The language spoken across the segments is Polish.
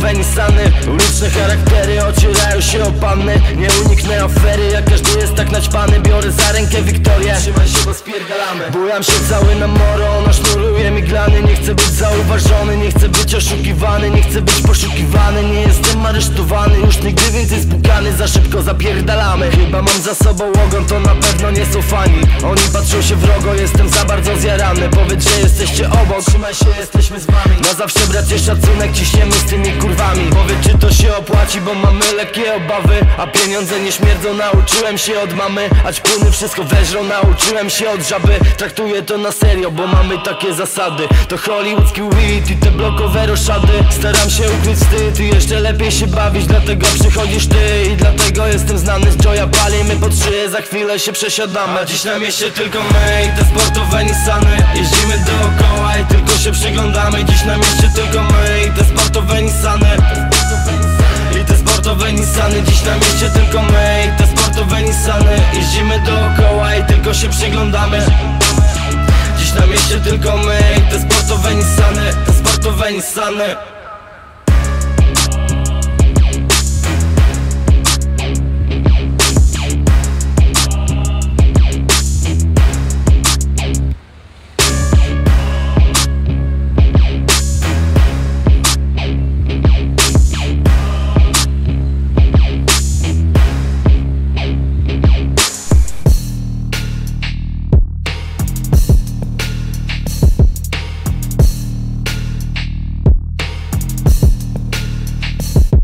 Nissany Uliczne charaktery ocierają się o panny. Nie uniknę afery, jak każdy jest tak naćpany. Biorę za rękę Wiktorię. Trzymaj się, bo spierdalamy. Bujam się cały na moro, ona sznuruje mi glany. Nie chcę być zauważony, nie chcę być oszukiwany. Nie chcę być poszukiwany, nie jestem aresztowany. Już nigdy więcej spukany, za szybko zapierdalamy. Chyba mam za sobą ogon, to na pewno nie są fani. Oni patrzą się wrogo, jestem za bardzo zjarany obok, trzymaj się, jesteśmy z wami. Na zawsze bracie szacunek, ciśniemy z tymi kurwami Powiedz, czy to się opłaci, bo mamy lekkie obawy A pieniądze nie śmierdzą, nauczyłem się od mamy A ćpuny wszystko weżrą, nauczyłem się od żaby. Traktuję to na serio, bo mamy takie zasady. To hollywoodzki weed i te blokowe roszady. Staram się ukryć wstyd i jeszcze lepiej się bawić Dlatego przychodzisz ty i dlatego jestem znany z Joya. Palimy pod szyję, za chwilę się przesiadamy. A dziś na mieście tylko my i te sportowe Nissany. Jeździmy dookoła i tylko się przyglądamy. Dziś na mieście tylko my i te sportowe przyglądamy Dziś na mieście tylko my te sportowe Nissany Te sportowe Nissany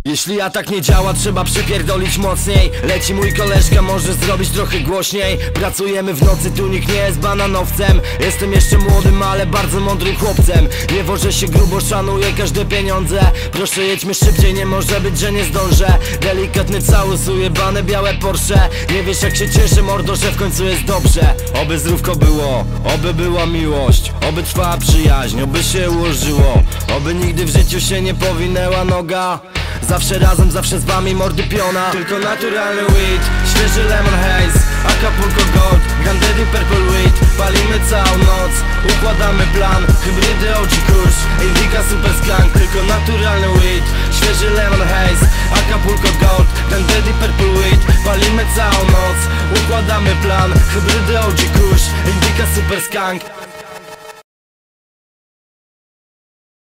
Jeśli atak nie działa, trzeba przypierdolić mocniej. Leci mój koleżka, może zrobić trochę głośniej. Pracujemy w nocy, tu nikt nie jest bananowcem. Jestem jeszcze młodym, ale bardzo mądrym chłopcem. Nie wożę się grubo, szanuję każde pieniądze. Proszę jedźmy szybciej, nie może być, że nie zdążę. Delikatny całus, ujebane białe Porsche. Nie wiesz jak się cieszę, mordo, że w końcu jest dobrze. Oby zdrówko było, oby była miłość. Oby trwała przyjaźń, oby się ułożyło. Oby nigdy w życiu się nie powinęła noga Zawsze razem, zawsze z wami mordy piona. Tylko naturalny weed, świeży lemon haze Acapulco gold, Gandedi purple weed. Palimy całą noc, układamy plan. Hybrydy OG Kush, Indica super skunk. Tylko naturalny weed, świeży lemon haze Acapulco gold, Gandedi purple weed. Palimy całą noc, układamy plan. Hybrydy OG Kush, Indica super skunk